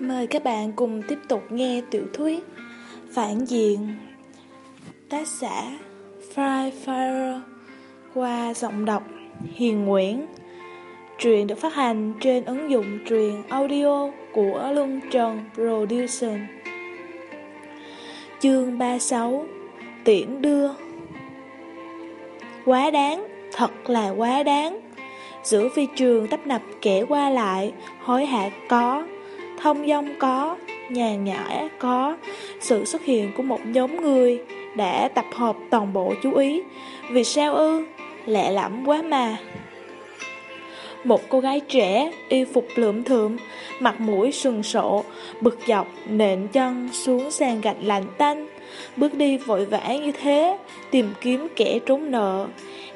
Mời các bạn cùng tiếp tục nghe tiểu thuyết Phản diện Tác giả Fry Fire qua giọng đọc Hiền Nguyễn. Truyện được phát hành trên ứng dụng truyền audio của Luân Trần Production Chương 36 Tiễn đưa. Quá đáng, thật là quá đáng. Giữa phi trường tấp nập kẻ qua lại, hối hả có thông dong có, nhàn nhã có, sự xuất hiện của một nhóm người đã tập hợp toàn bộ chú ý. Vì sao ư? Lẹ lẫm quá mà. Một cô gái trẻ, y phục lượm thượm, mặt mũi sừng sộ, bực dọc, nện chân xuống sàn gạch lạnh tanh, bước đi vội vã như thế, tìm kiếm kẻ trốn nợ.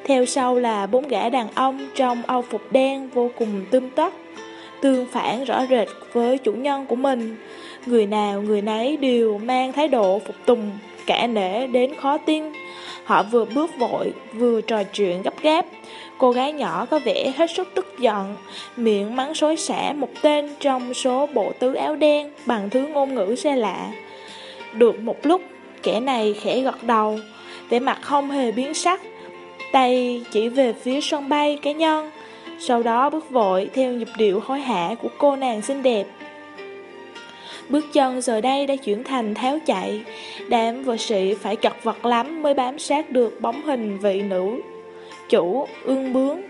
Theo sau là bốn gã đàn ông trong âu phục đen vô cùng tươm tất, tương phản rõ rệt với chủ nhân của mình. Người nào người nấy đều mang thái độ phục tùng, cả nể đến khó tin. Họ vừa bước vội, vừa trò chuyện gấp gáp. Cô gái nhỏ có vẻ hết sức tức giận, miệng mắng xối xả một tên trong số bộ tứ áo đen bằng thứ ngôn ngữ xe lạ. Được một lúc, kẻ này khẽ gật đầu, vẻ mặt không hề biến sắc, tay chỉ về phía sân bay cá nhân sau đó bước vội theo nhịp điệu hối hả của cô nàng xinh đẹp. Bước chân giờ đây đã chuyển thành tháo chạy, đám vợ sĩ phải chật vật lắm mới bám sát được bóng hình vị nữ chủ ương bướng.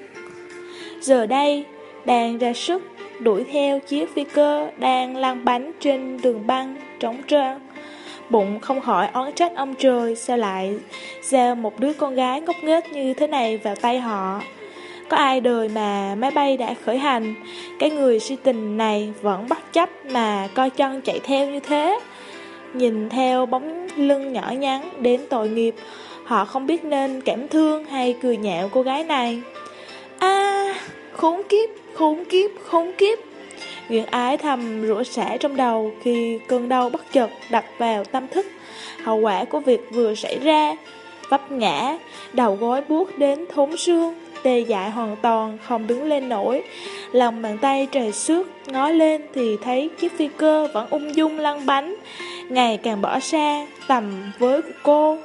Giờ đây, đang ra sức đuổi theo chiếc phi cơ đang lăn bánh trên đường băng trống trơn. Bụng không khỏi oán trách ông trời sao lại giao một đứa con gái ngốc nghếch như thế này vào tay họ. Có ai đời mà máy bay đã khởi hành. Cái người si tình này vẫn bất chấp mà coi chân chạy theo như thế. Nhìn theo bóng lưng nhỏ nhắn đến tội nghiệp Họ không biết nên cảm thương hay cười nhạo cô gái này. A khốn kiếp, khốn kiếp, khốn kiếp. Nguyện ái thầm rủa xả trong đầu khi cơn đau bất chợt đập vào tâm thức. Hậu quả của việc vừa xảy ra Vấp ngã, đầu gối buốt đến thốn xương tê dại hoàn toàn, không đứng lên nổi. Lòng bàn tay trời xước, ngó lên thì thấy chiếc phi cơ vẫn ung dung lăn bánh, ngày càng bỏ xa, tầm với của cô.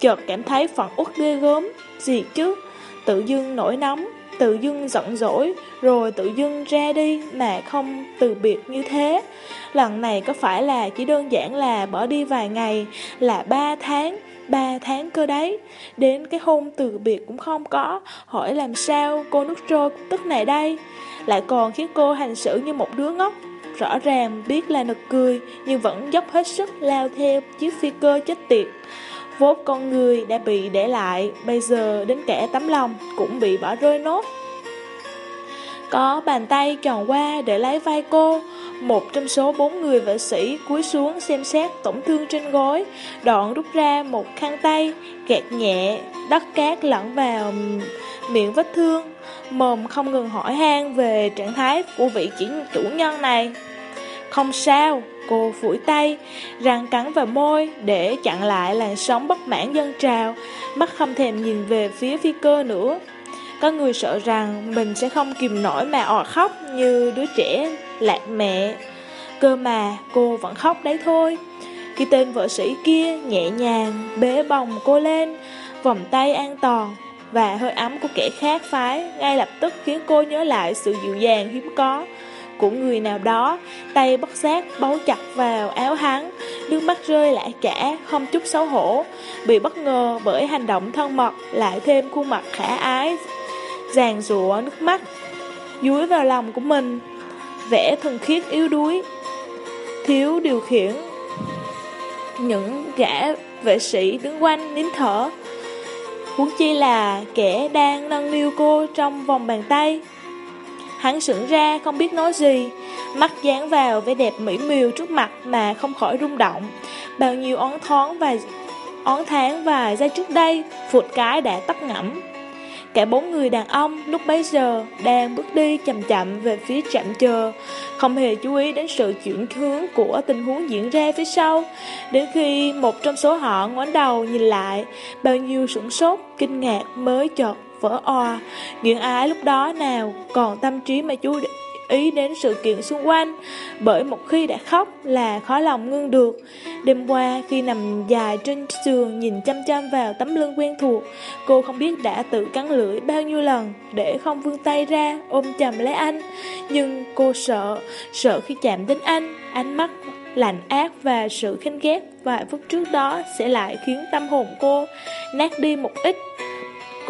Chợt cảm thấy phận uất ghê gớm, gì chứ, tự dưng nổi nóng, tự dưng giận dỗi, rồi tự dưng ra đi mà không từ biệt như thế. Lần này có phải là chỉ đơn giản là bỏ đi vài ngày, là ba tháng, ba tháng cơ đấy. Đến cái hôn từ biệt cũng không có. Hỏi làm sao cô nước trôi tức này đây. Lại còn khiến cô hành xử như một đứa ngốc. Rõ ràng biết là nực cười, Nhưng vẫn dốc hết sức lao theo chiếc phi cơ chết tiệt. Vốt con người đã bị để lại, Bây giờ đến kẻ tấm lòng cũng bị bỏ rơi nốt. Có bàn tay tròn qua để lấy vai cô một trong số bốn người vệ sĩ cúi xuống xem xét tổn thương trên gối, đoạn rút ra một khăn tay, gạt nhẹ, đất cát lẫn vào miệng vết thương, mồm không ngừng hỏi han về trạng thái của vị chỉ chủ nhân này. Không sao, cô phủi tay, răng cắn vào môi để chặn lại làn sóng bất mãn dân trào, mắt không thèm nhìn về phía phi cơ nữa. Có người sợ rằng mình sẽ không kìm nổi mà ọt khóc như đứa trẻ lạc mẹ. Cơ mà cô vẫn khóc đấy thôi. Khi tên vợ sĩ kia nhẹ nhàng bế bồng cô lên, vòng tay an toàn và hơi ấm của kẻ khác phái ngay lập tức khiến cô nhớ lại sự dịu dàng hiếm có của người nào đó, tay bất giác bấu chặt vào áo hắn, nước mắt rơi lại cả, không chút xấu hổ, bị bất ngờ bởi hành động thân mật, lại thêm khuôn mặt khả ái, giàn rủa nước mắt, dúi vào lòng của mình vẻ thần khiết yếu đuối, thiếu điều khiển. Những gã vệ sĩ đứng quanh nín thở, huống chi là kẻ đang nâng niu cô trong vòng bàn tay. Hắn sững ra không biết nói gì, mắt dán vào vẻ đẹp mỹ miều trước mặt mà không khỏi rung động. Bao nhiêu ón thoáng và ón tháng vài giây trước đây, phụt cái đã tắt ngẫm. Cả bốn người đàn ông lúc bấy giờ đang bước đi chậm chậm về phía trạm chờ, không hề chú ý đến sự chuyển hướng của tình huống diễn ra phía sau. Đến khi một trong số họ ngoảnh đầu nhìn lại, bao nhiêu sửng sốt, kinh ngạc mới chợt vỡ oa. Nguyễn ái lúc đó nào còn tâm trí mà chú ý đến sự kiện xung quanh, bởi một khi đã khóc là khó lòng ngưng được. Đêm qua khi nằm dài trên giường nhìn chăm chăm vào tấm lưng quen thuộc, cô không biết đã tự cắn lưỡi bao nhiêu lần để không vươn tay ra ôm chầm lấy anh. Nhưng cô sợ, sợ khi chạm đến anh, ánh mắt lạnh ác và sự khinh ghét vài phút trước đó sẽ lại khiến tâm hồn cô nát đi một ít.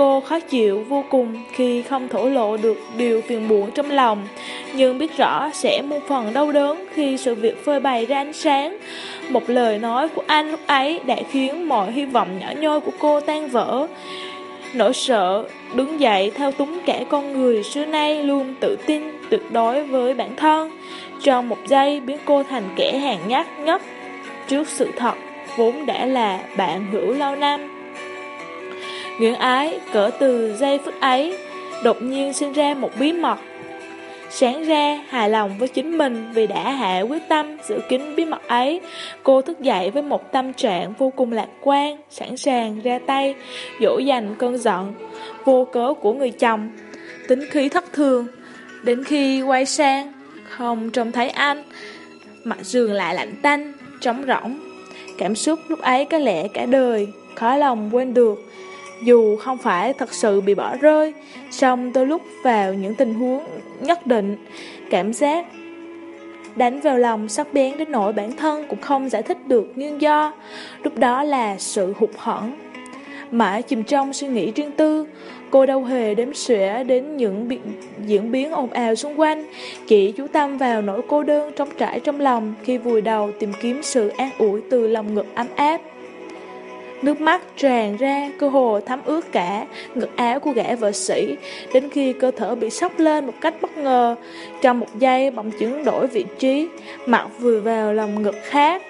Cô khó chịu vô cùng khi không thổ lộ được điều phiền muộn trong lòng, nhưng biết rõ sẽ một phần đau đớn khi sự việc phơi bày ra ánh sáng. Một lời nói của anh lúc ấy đã khiến mọi hy vọng nhỏ nhoi của cô tan vỡ. Nỗi sợ đứng dậy thao túng cả con người xưa nay luôn tự tin tuyệt đối với bản thân. Trong một giây biến cô thành kẻ hàng nhát nhất trước sự thật vốn đã là bạn hữu lâu năm. Nguyễn ái cỡ từ giây phút ấy đột nhiên sinh ra một bí mật. Sáng ra hài lòng với chính mình vì đã hạ quyết tâm giữ kín bí mật ấy, cô thức dậy với một tâm trạng vô cùng lạc quan, sẵn sàng ra tay, dỗ dành cơn giận, vô cớ của người chồng, tính khí thất thường. Đến khi quay sang, không trông thấy anh, mặt giường lại lạnh tanh, trống rỗng. Cảm xúc lúc ấy có lẽ cả đời, khó lòng quên được. Dù không phải thật sự bị bỏ rơi, song tôi lúc vào những tình huống nhất định, cảm giác đánh vào lòng sắc bén đến nỗi bản thân cũng không giải thích được nguyên do. Lúc đó là sự hụt hẫng. Mãi chìm trong suy nghĩ riêng tư, cô đâu hề đếm xuể đến những bi diễn biến ồn ào xung quanh, chỉ chú tâm vào nỗi cô đơn trống trải trong lòng khi vùi đầu tìm kiếm sự an ủi từ lòng ngực ấm áp. Nước mắt tràn ra, cơ hồ thấm ướt cả ngực áo của gã vợ sĩ, đến khi cơ thể bị sốc lên một cách bất ngờ. Trong một giây bỗng chuyển đổi vị trí, mặt vừa vào lòng ngực khác.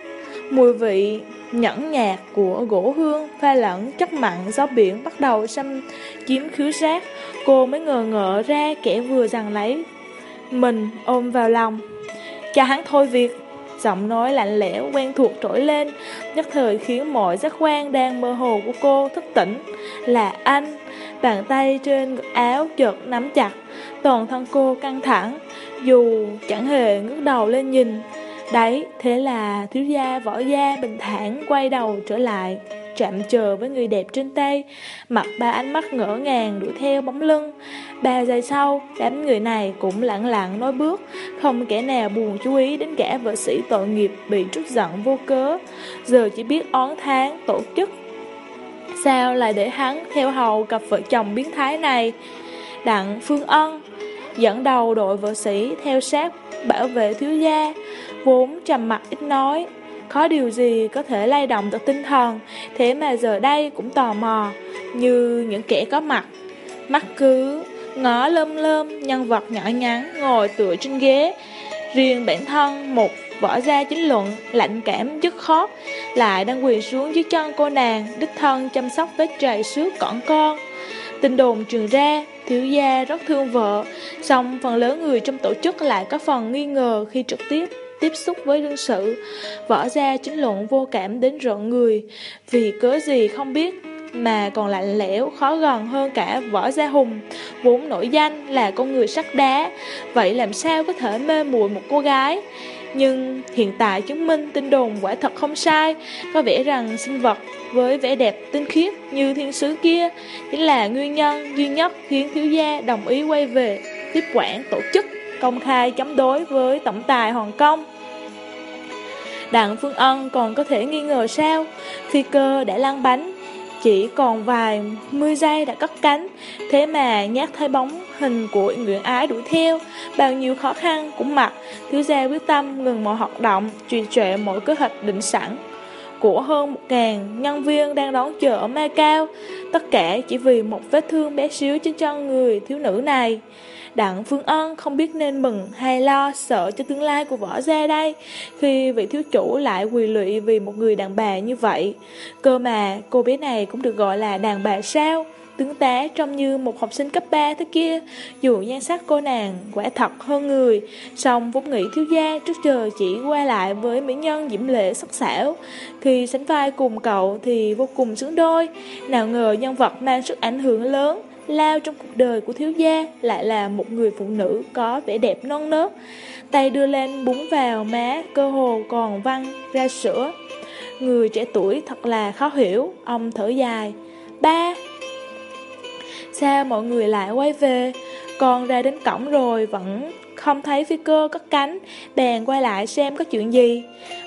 Mùi vị nhẫn nhạt của gỗ hương pha lẫn chất mặn gió biển bắt đầu xâm chiếm khứu giác. Cô mới ngờ ngợ ra kẻ vừa rằng lấy mình ôm vào lòng. Cho hắn thôi việc. Giọng nói lạnh lẽo quen thuộc trỗi lên, nhất thời khiến mọi giác quan đang mơ hồ của cô thức tỉnh. Là anh, bàn tay trên ngực áo chợt nắm chặt, toàn thân cô căng thẳng, dù chẳng hề ngước đầu lên nhìn. Đấy, thế là thiếu gia võ gia bình thản quay đầu trở lại, chạm chờ với người đẹp trên tay, mặt ba ánh mắt ngỡ ngàng đuổi theo bóng lưng. Ba giây sau, đám người này cũng lặng lặng nói bước, không kẻ nào buồn chú ý đến cả vợ sĩ tội nghiệp bị trút giận vô cớ, giờ chỉ biết oán tháng tổ chức. Sao lại để hắn theo hầu cặp vợ chồng biến thái này? Đặng Phương Ân dẫn đầu đội vợ sĩ theo sát bảo vệ thiếu gia, vốn trầm mặt ít nói, có điều gì có thể lay động được tinh thần, thế mà giờ đây cũng tò mò, như những kẻ có mặt. Mắt cứ ngó lơm lơm nhân vật nhỏ nhắn ngồi tựa trên ghế, riêng bản thân một võ gia chính luận, lạnh cảm dứt khót lại đang quỳ xuống dưới chân cô nàng, đích thân chăm sóc vết trầy xước cỏn con. Tin đồn truyền ra, thiếu gia rất thương vợ, song phần lớn người trong tổ chức lại có phần nghi ngờ khi trực tiếp tiếp xúc với đương sự. Võ gia chính luận vô cảm đến rợn người, vì cớ gì không biết, mà còn lạnh lẽo, khó gần hơn cả võ gia hùng, vốn nổi danh là con người sắt đá, vậy làm sao có thể mê muội một cô gái? Nhưng hiện tại chứng minh tin đồn quả thật không sai, có vẻ rằng sinh vật với vẻ đẹp tinh khiết như thiên sứ kia chính là nguyên nhân duy nhất khiến thiếu gia đồng ý quay về tiếp quản tổ chức công khai chống đối với tổng tài Hồng Kông. Đặng Phương Ân còn có thể nghi ngờ sao, phi cơ đã lăn bánh, chỉ còn vài mươi giây đã cất cánh, thế mà nhát thấy bóng hình của Nguyễn Ái đuổi theo, bao nhiêu khó khăn cũng mặc, thiếu gia quyết tâm ngừng mọi hoạt động, trì trệ mọi kế hoạch định sẵn. Của hơn một ngàn nhân viên đang đón chờ ở Macau, tất cả chỉ vì một vết thương bé xíu trên chân người thiếu nữ này. Đặng Phương Ân không biết nên mừng hay lo sợ cho tương lai của võ gia đây, Khi vị thiếu chủ lại quỳ lụy vì một người đàn bà như vậy. Cơ mà cô bé này cũng được gọi là đàn bà sao, Tướng tá trông như một học sinh cấp 3 thế kia. Dù nhan sắc cô nàng quả thật hơn người, song vốn nghĩ thiếu gia trước giờ chỉ qua lại với mỹ nhân diễm lệ sắc sảo. Khi sánh vai cùng cậu thì vô cùng xứng đôi. Nào ngờ nhân vật mang sức ảnh hưởng lớn lao trong cuộc đời của thiếu gia lại là một người phụ nữ có vẻ đẹp non nớt. Tay đưa lên búng vào má, cơ hồ còn văng ra sữa. Người trẻ tuổi thật là khó hiểu, ông thở dài. Ba! Sao mọi người lại quay về? Con ra đến cổng rồi vẫn không thấy phi cơ cất cánh, bèn quay lại xem có chuyện gì.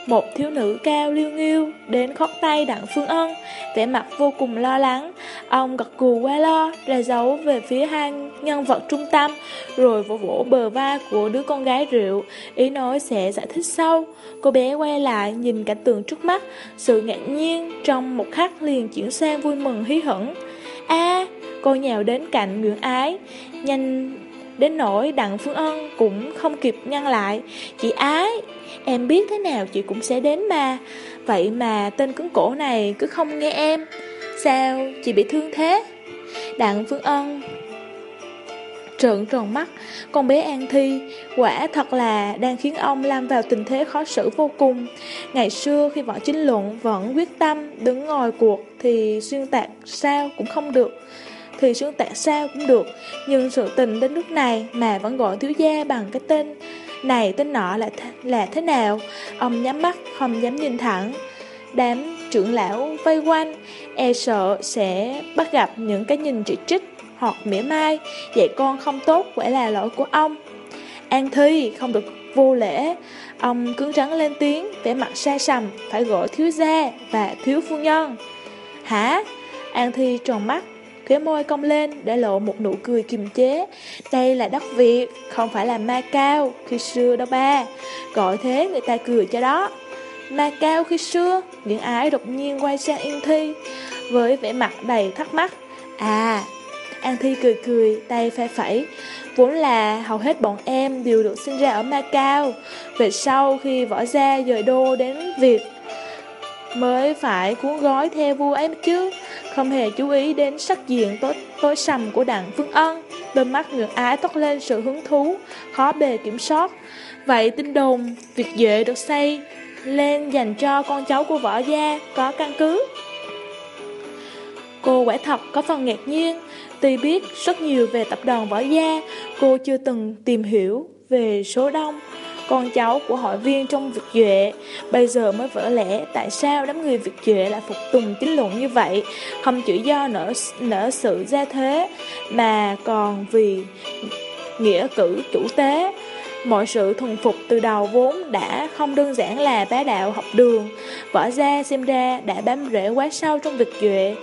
Một thiếu nữ cao liêu nghiêu đến khóc tay đặng Phương Ân, vẻ mặt vô cùng lo lắng. Ông gật cù qua lo, ra dấu về phía hai nhân vật trung tâm, rồi vỗ vỗ bờ vai của đứa con gái rượu, ý nói sẽ giải thích sau. Cô bé quay lại nhìn cảnh tượng trước mắt, sự ngạc nhiên trong một khắc liền chuyển sang vui mừng hí hửng. A, cô nhào đến cạnh Nguyễn Ái, nhanh Đến nỗi Đặng Phương Ân cũng không kịp ngăn lại. Chị ái, Em biết thế nào chị cũng sẽ đến mà. Vậy mà tên cứng cổ này cứ không nghe em. Sao chị bị thương thế? Đặng Phương Ân Trợn tròn mắt. Con bé An Thi, Quả thật là đang khiến ông lâm vào tình thế khó xử vô cùng. Ngày xưa khi võ chính luận Vẫn quyết tâm đứng ngồi cuộc Thì xuyên tạc sao cũng không được thì xuyên tạc sao cũng được. Nhưng sự tình đến nước này mà vẫn gọi thiếu gia bằng cái tên này tên nọ là, th là thế nào? Ông nhắm mắt không dám nhìn thẳng. Đám trưởng lão vây quanh E sợ sẽ bắt gặp những cái nhìn chỉ trích Hoặc mỉa mai. Dạy con không tốt quả là lỗi của ông. An Thi không được vô lễ. Ông cứng rắn lên tiếng vẻ mặt xa sầm Phải gọi thiếu gia và thiếu phu nhân. Hả? An Thi tròn mắt khóe môi cong lên để lộ một nụ cười kiềm chế. Đây là đất Việt, không phải là ma cao khi xưa đâu ba. Gọi thế người ta cười cho đó. Ma cao khi xưa, những ái đột nhiên quay sang Yên Thi với vẻ mặt đầy thắc mắc. À, An Thi cười cười, tay phe phẩy. Vốn là hầu hết bọn em đều được sinh ra ở Macau. Về sau khi võ gia dời đô đến Việt mới phải cuốn gói theo vua ấy chứ không hề chú ý đến sắc diện tối, tối sầm của đặng Phương Ân. Đôi mắt ngược ái toát lên sự hứng thú khó bề kiểm soát. Vậy tin đồn việc duệ được xây lên dành cho con cháu của võ gia có căn cứ. Cô quả thật có phần ngạc nhiên tuy biết rất nhiều về tập đoàn võ gia cô chưa từng tìm hiểu về số đông con cháu của hội viên trong Việt Duệ. Bây giờ mới vỡ lẽ tại sao đám người Việt Duệ lại phục tùng chính luận như vậy? Không chỉ do nở, nở sự gia thế Mà còn vì nghĩa cử chủ tế. Mọi sự thuần phục từ đầu vốn đã không đơn giản là bá đạo học đường. Võ gia xem ra đã bám rễ quá sâu trong việc Duệ.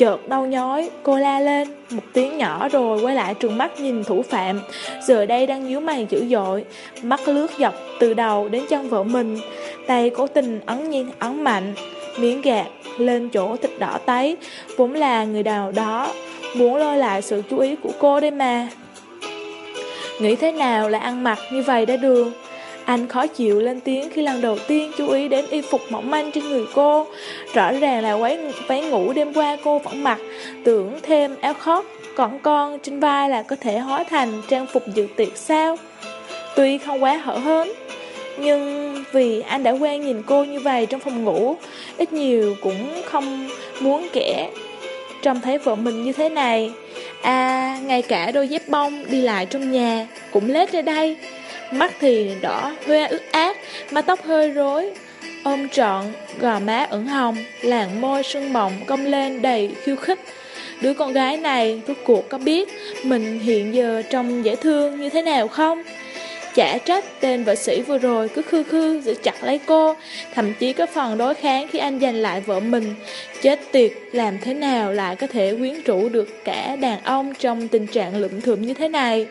Chợt đau nhói, cô la lên một tiếng nhỏ rồi quay lại trường mắt nhìn thủ phạm. Giờ đây đang nhíu mày dữ dội, mắt lướt dọc từ đầu đến chân vợ mình. Tay cố tình ấn nhiên ấn mạnh, miếng gạt lên chỗ thịt đỏ tấy, vốn là người nào đó muốn lôi lại sự chú ý của cô đây mà. Nghĩ thế nào là ăn mặc như vậy đã đường anh khó chịu lên tiếng khi lần đầu tiên chú ý đến y phục mỏng manh trên người cô. Rõ ràng là váy, váy ngủ đêm qua cô vẫn mặc, tưởng thêm áo khoác, còn con trên vai là có thể hóa thành trang phục dự tiệc sao. Tuy không quá hở hớn, nhưng vì anh đã quen nhìn cô như vậy trong phòng ngủ, ít nhiều cũng không muốn kẻ trông thấy vợ mình như thế này. À, ngay cả đôi dép bông đi lại trong nhà cũng lết ra đây. Mắt thì đỏ, hoe ướt át, mái tóc hơi rối. Ôm trọn, gò má ửng hồng, làn môi sưng mộng cong lên đầy khiêu khích. Đứa con gái này rốt cuộc có biết mình hiện giờ trông dễ thương như thế nào không? Chả trách tên vợ sĩ vừa rồi cứ khư khư giữ chặt lấy cô Thậm chí có phần đối kháng khi anh giành lại vợ mình. Chết tiệt làm thế nào lại có thể quyến rũ được cả đàn ông trong tình trạng lụm thượm như thế này?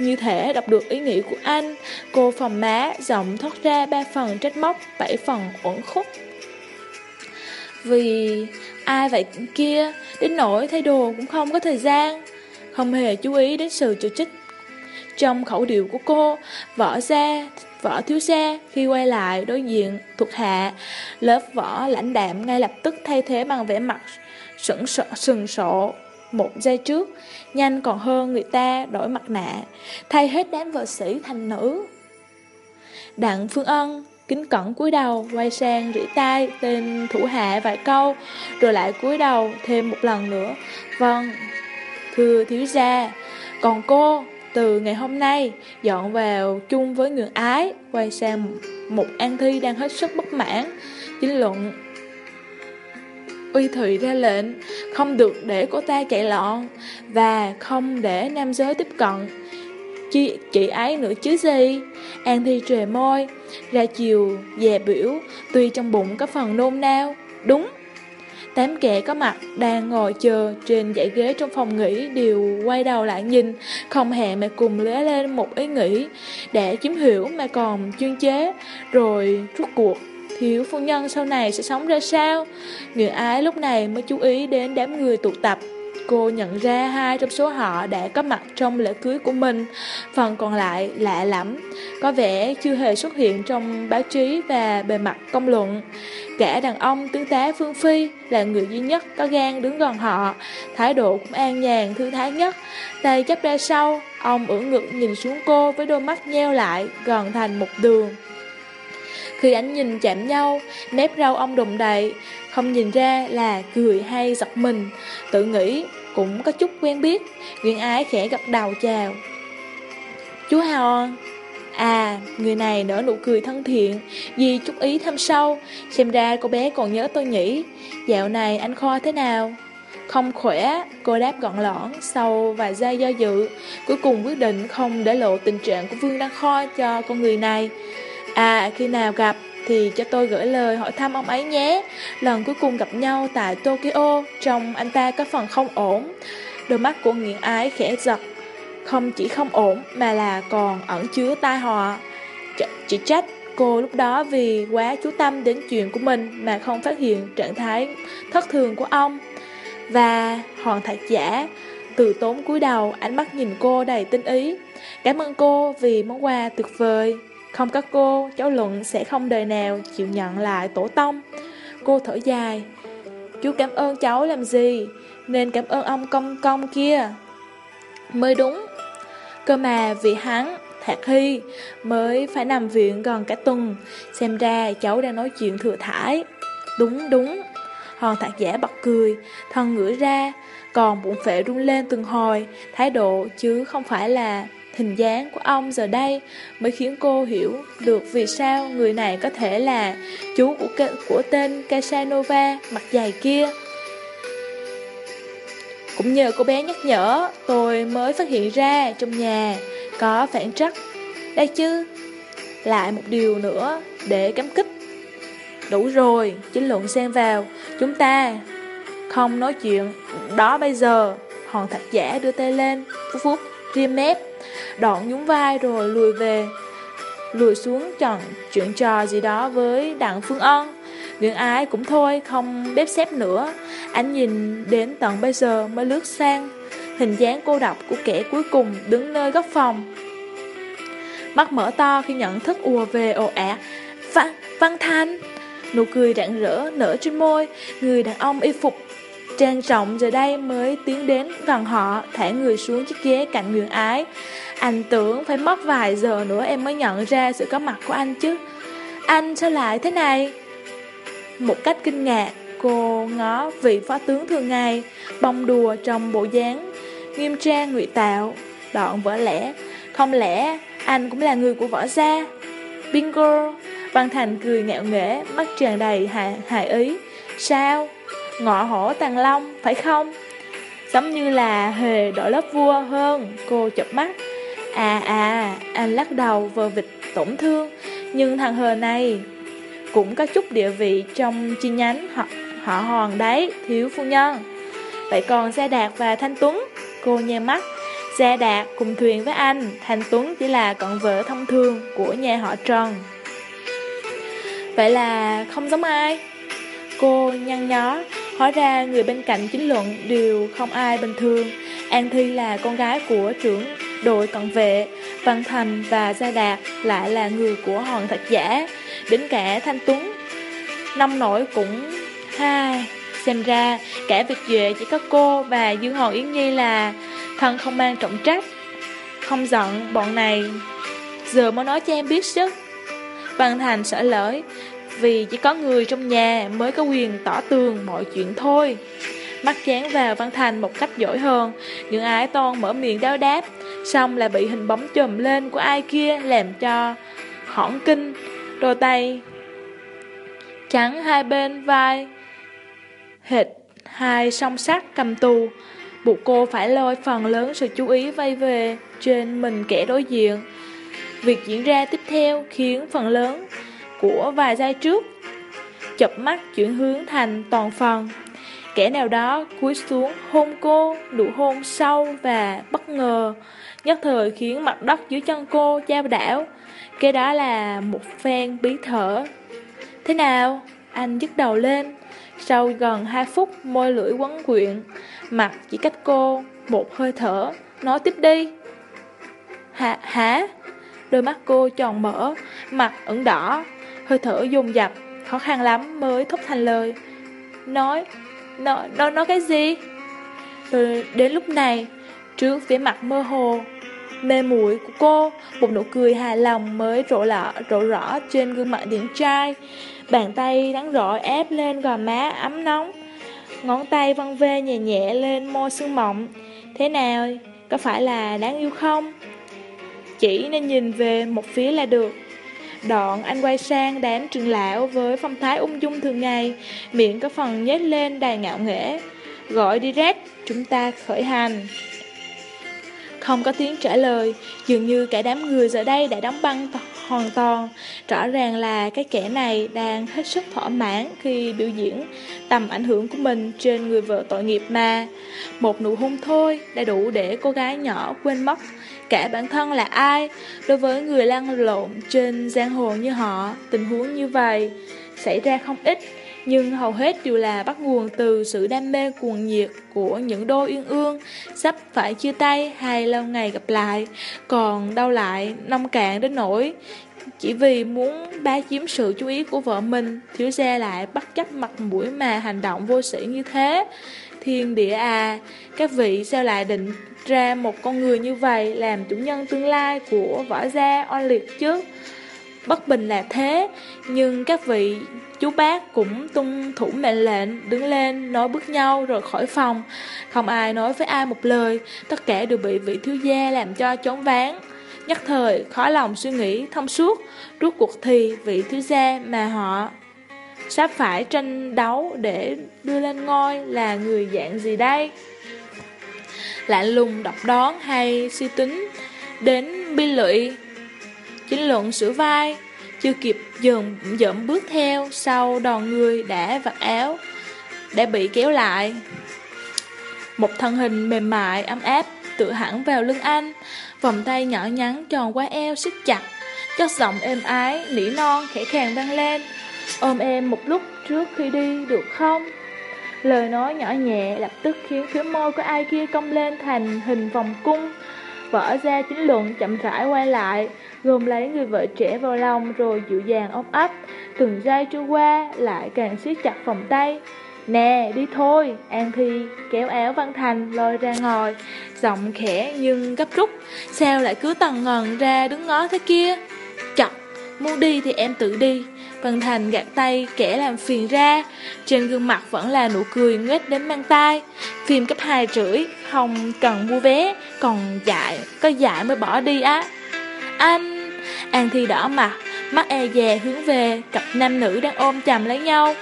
Như thể đọc được ý nghĩ của anh Cô phòng má giọng thoát ra ba phần trách móc Bảy phần uẩn khúc. Vì ai vậy kia Đến nỗi thay đồ cũng không có thời gian. Không hề chú ý đến sự chỉ trích. Trong khẩu điệu của cô Võ ra Võ thiếu gia khi quay lại đối diện thuộc hạ Lớp võ lãnh đạm ngay lập tức thay thế bằng vẻ mặt sững sọ, sừng sộ một giây trước, nhanh còn hơn người ta đổi mặt nạ, thay hết đám vợ sĩ thành nữ. Đặng Phương Ân kính cẩn cúi đầu quay sang rỉ tai tên thủ hạ vài câu rồi lại cúi đầu thêm một lần nữa. Vâng Thưa thiếu gia Còn cô từ ngày hôm nay Dọn vào chung với người ái Quay sang một an thi đang hết sức bất mãn. Chính luận Uy Thụy ra lệnh Không được để cô ta chạy lọn Và không để nam giới tiếp cận. Chị, chị ấy nữa chứ gì? An Thi trề môi Ra chiều dè biểu Tuy trong bụng có phần nôn nao. Đúng. Tám kẻ có mặt đang ngồi chờ trên dãy ghế trong phòng nghỉ đều quay đầu lại nhìn, không hẹn mà cùng lóe lên một ý nghĩ để chiếm hiểu mà còn chuyên chế, rồi rút cuộc. Thiếu phu nhân sau này sẽ sống ra sao? Người ái lúc này mới chú ý đến đám người tụ tập Cô nhận ra hai trong số họ đã có mặt trong lễ cưới của mình, phần còn lại lạ lắm, có vẻ chưa hề xuất hiện trong báo chí và bề mặt công luận. Cả đàn ông tướng tá Phương Phi là người duy nhất có gan đứng gần họ, thái độ cũng an nhàn, thư thái nhất. Tay chấp ra sau, ông ưỡn ngực nhìn xuống cô với đôi mắt nheo lại, gần thành một đường. Khi ánh nhìn chạm nhau, mép rau ông đụng đầy, không nhìn ra là cười hay giật mình, tự nghĩ cũng có chút quen biết, nguyễn Ái khẽ gật đầu chào. Chú Hào À, người này nở nụ cười thân thiện, vì chút ý thăm sâu, xem ra cô bé còn nhớ tôi nhỉ. Dạo này anh Kho thế nào? Không khỏe, cô đáp gọn lõn, sau vài giây do dự, cuối cùng quyết định không để lộ tình trạng của Vương Đăng Kho cho con người này. À, khi nào gặp, thì cho tôi gửi lời hỏi thăm ông ấy nhé. Lần cuối cùng gặp nhau tại Tokyo, trông anh ta có phần không ổn. Đôi mắt của nghiện ái khẽ giật. Không chỉ không ổn mà là còn ẩn chứa tai họa. Ch chỉ trách cô lúc đó vì quá chú tâm đến chuyện của mình mà không phát hiện trạng thái thất thường của ông. Và hòn thạch giả, từ tốn cúi đầu, ánh mắt nhìn cô đầy tinh ý. Cảm ơn cô vì món quà tuyệt vời. Không có cô, cháu Luận sẽ không đời nào chịu nhận lại tổ tông. Cô thở dài. Chú cảm ơn cháu làm gì? Nên cảm ơn ông công công kia. Mới đúng. Cơ mà vì hắn, Thạc Hy, mới phải nằm viện gần cả tuần. Xem ra cháu đang nói chuyện thừa thải. Đúng, đúng. Hòn thạc giả bật cười, thân ngửi ra, còn bụng phệ rung lên từng hồi, thái độ chứ không phải là Hình dáng của ông giờ đây mới khiến cô hiểu được vì sao người này có thể là chú của, của tên Casanova mặt dài kia. Cũng nhờ cô bé nhắc nhở, tôi mới phát hiện ra trong nhà có phản trắc. Đây chứ, lại một điều nữa để cắm kích. Đủ rồi, chính luận xen vào, chúng ta không nói chuyện đó bây giờ. Hòn thạch giả đưa tay lên, phút phút, riêng mép. Đoạn nhún vai rồi lùi về. Lùi xuống chọn chuyện trò gì đó với Đặng Phương Ân. Nguyễn ái cũng thôi không bếp xếp nữa. Anh nhìn đến tận bây giờ mới lướt sang. Hình dáng cô độc của kẻ cuối cùng đứng nơi góc phòng. Mắt mở to khi nhận thức ùa về ồ ạt. Văn, Văn Thanh Nụ cười rạng rỡ nở trên môi. Người đàn ông y phục Trang trọng giờ đây mới tiến đến gần họ Thả người xuống chiếc ghế cạnh người ái. Anh tưởng phải mất vài giờ nữa em mới nhận ra sự có mặt của anh chứ. Anh sao lại thế này? Một cách kinh ngạc, cô ngó vị phó tướng thường ngày Bông đùa trong bộ dáng Nghiêm trang ngụy tạo. Đoạn vỡ lẽ Không lẽ anh cũng là người của võ gia? Bingo! Văn Thành cười ngạo nghễ Mắt tràn đầy hài, hài ý. Sao? Ngọ hổ tàng long, phải không? Giống như là hề đổi lớp vua hơn Cô chập mắt À à, anh lắc đầu vờ vịt tổn thương, nhưng thằng hờ này cũng có chút địa vị trong chi nhánh họ, họ hòn đấy, thiếu phu nhân. Vậy còn Gia Đạt và Thanh Tuấn, cô nhe mắt, Gia Đạt cùng thuyền với anh, Thanh Tuấn chỉ là cận vợ thông thường của nhà họ Trần. Vậy là không giống ai? Cô nhăn nhó, hóa ra người bên cạnh chính luận đều không ai bình thường. An Thi là con gái của trưởng đội cận vệ, Văn Thành và Gia Đạt lại là người của hòn thật giả, đến cả Thanh Tuấn. Năm nổi cũng hai, xem ra cả việc duệ chỉ có cô và Dương Hòn Yến Nhi là thân không mang trọng trách. Không giận bọn này, giờ mới nói cho em biết sức. Văn Thành sợ lỡ, vì chỉ có người trong nhà mới có quyền tỏ tường mọi chuyện thôi. mắt chán vào Văn Thành một cách giỏi hơn. Những ái toan mở miệng đáo đáp, xong là bị hình bóng chùm lên của ai kia làm cho hỏng kinh, đôi tay trắng hai bên vai, hệt hai song sắt cầm tù, buộc cô phải lôi phần lớn sự chú ý vay về trên mình kẻ đối diện. Việc diễn ra tiếp theo khiến phần lớn của vài giây trước chập mắt chuyển hướng thành toàn phần. Kẻ nào đó cúi xuống hôn cô, nụ hôn sâu và bất ngờ, nhất thời khiến mặt đất dưới chân cô trao đảo. Cái đó là một phen bí thở. Thế nào? Anh dứt đầu lên. Sau gần 2 phút môi lưỡi quấn quyện, mặt chỉ cách cô một hơi thở, nói tiếp đi. Hả? Hả? Đôi mắt cô tròn mở, mặt ửng đỏ, hơi thở dồn dập, khó khăn lắm mới thốt thành lời. Nói, nói, nói, nói cái gì? Rồi đến lúc này, trước vẻ mặt mơ hồ, mê muội của cô, một nụ cười hài lòng mới rộ lọ, rộ rõ trên gương mặt điển trai. Bàn tay nắng rọi ép lên gò má ấm nóng, ngón tay văng ve nhẹ nhẹ lên môi sương mộng. Thế nào, có phải là đáng yêu không? Chỉ nên nhìn về một phía là được. Đoạn anh quay sang đám trường lão với phong thái ung dung thường ngày, miệng có phần nhếch lên đầy ngạo nghễ. Gọi đi rét, chúng ta khởi hành. Không có tiếng trả lời, dường như cả đám người giờ đây đã đóng băng hoàn toàn. Rõ ràng là cái kẻ này đang hết sức thỏa mãn khi biểu diễn tầm ảnh hưởng của mình trên người vợ tội nghiệp mà. Một nụ hôn thôi đã đủ để cô gái nhỏ quên mất cả bản thân là ai. Đối với người lăn lộn trên giang hồ như họ, tình huống như vậy xảy ra không ít nhưng hầu hết đều là bắt nguồn từ sự đam mê cuồng nhiệt của những đôi uyên ương, sắp phải chia tay hay lâu ngày gặp lại, còn đau lại nông cạn đến nỗi chỉ vì muốn ba chiếm sự chú ý của vợ mình, thiếu gia lại bắt chấp mặt mũi mà hành động vô sĩ như thế. Thiên địa à, các vị sao lại định ra một con người như vậy làm chủ nhân tương lai của võ gia oan liệt chứ? Bất bình là thế, nhưng các vị chú bác cũng tuân thủ mệnh lệnh, đứng lên, nói bước nhau rồi khỏi phòng. Không ai nói với ai một lời, tất cả đều bị vị thiếu gia làm cho chóng váng. Nhất thời, khó lòng suy nghĩ thông suốt, rút cuộc thì vị thiếu gia mà họ sắp phải tranh đấu để đưa lên ngôi là người dạng gì đây? Lạ lùng độc đón hay suy tính đến bi lụy. Chính luận sửa vai, chưa kịp dần dẫm bước theo sau đoàn người đã vặt áo, đã bị kéo lại. Một thân hình mềm mại, ấm áp, tựa hẳn vào lưng anh, vòng tay nhỏ nhắn tròn qua eo siết chặt, chất giọng êm ái, nỉ non, khẽ khàng vang lên ôm em một lúc trước khi đi được không lời nói nhỏ nhẹ lập tức khiến phía môi của ai kia cong lên thành hình vòng cung vỡ ra chính luận chậm rãi quay lại gồm lấy người vợ trẻ vào lòng rồi dịu dàng ôm ấp. Từng giây trôi qua lại càng siết chặt vòng tay. Nè, đi thôi, An Thi kéo áo Văn Thành lôi ra ngồi, giọng khẽ nhưng gấp rút, sao lại cứ tần ngần ra đứng ngó thế kia? Chậm, muốn đi thì em tự đi. Văn Thành gạt tay kẻ làm phiền ra, trên gương mặt vẫn là nụ cười nguyết đến mang tay. Phim cấp 2 rưỡi, không cần mua vé, còn dại, có dại mới bỏ đi á. Anh... An Thi đỏ mặt, mắt e dè hướng về cặp nam nữ đang ôm chầm lấy nhau.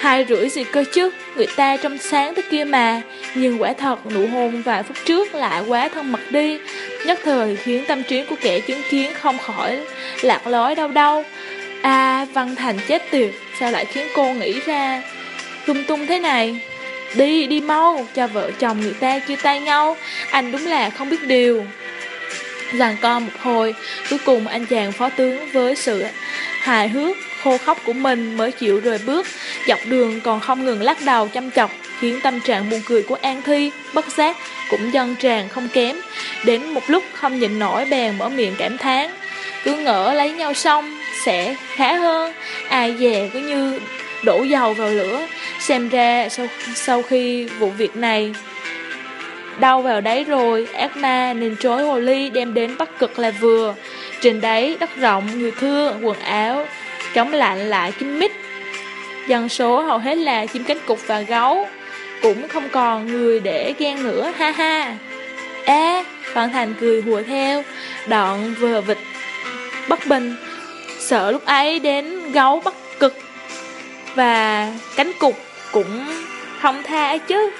Hai rưỡi gì cơ chứ, người ta trong sáng thế kia mà. Nhưng quả thật nụ hôn vài phút trước lại quá thân mật đi. Nhất thời khiến tâm trí của kẻ chứng kiến không khỏi lạc lối đâu đâu. À, Văn Thành chết tiệt, sao lại khiến cô nghĩ ra lung tung thế này? Đi, đi mau, cho vợ chồng người ta chia tay nhau, anh đúng là không biết điều. Giàn co một hồi, cuối cùng anh chàng phó tướng với sự hài hước, khô khóc của mình mới chịu rời bước, dọc đường còn không ngừng lắc đầu chăm chọc, khiến tâm trạng buồn cười của An Thi, bất giác, cũng dâng tràn không kém. Đến một lúc không nhịn nổi bèn mở miệng cảm thán, cứ ngỡ lấy nhau xong sẽ khá hơn, ai dè cứ như đổ dầu vào lửa. Xem ra sau, sau khi vụ việc này Đau vào đấy rồi, ác ma nên trối hồ ly đem đến bắc cực là vừa. Trên đấy, đất rộng, người thưa, quần áo, chống lạnh lại kín mít. Dân số hầu hết là chim cánh cục và gấu. cũng không còn người để ghen nữa, ha ha. Ê, Phan Thành cười hùa theo, đoạn vừa vịt bất bình, sợ lúc ấy đến gấu bắt cực và cánh cục cũng không tha chứ.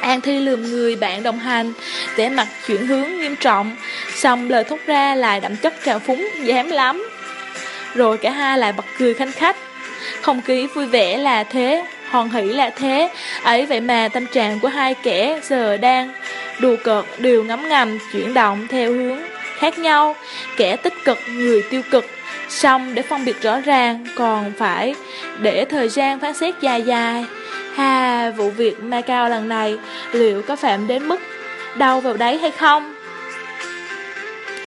An Thi lườm người bạn đồng hành, vẻ mặt chuyển hướng nghiêm trọng, xong lời thốt ra lại đậm chất trào phúng, dám lắm. Rồi cả hai lại bật cười khanh khách. Không khí vui vẻ là thế, hòn hỷ là thế, ấy vậy mà tâm trạng của hai kẻ giờ đang đùa cợt đều ngấm ngầm chuyển động theo hướng khác nhau, kẻ tích cực, người tiêu cực. Xong để phân biệt rõ ràng còn phải để thời gian phán xét dài dài. Ha, vụ việc Macau lần này liệu có phạm đến mức đau vào đấy hay không?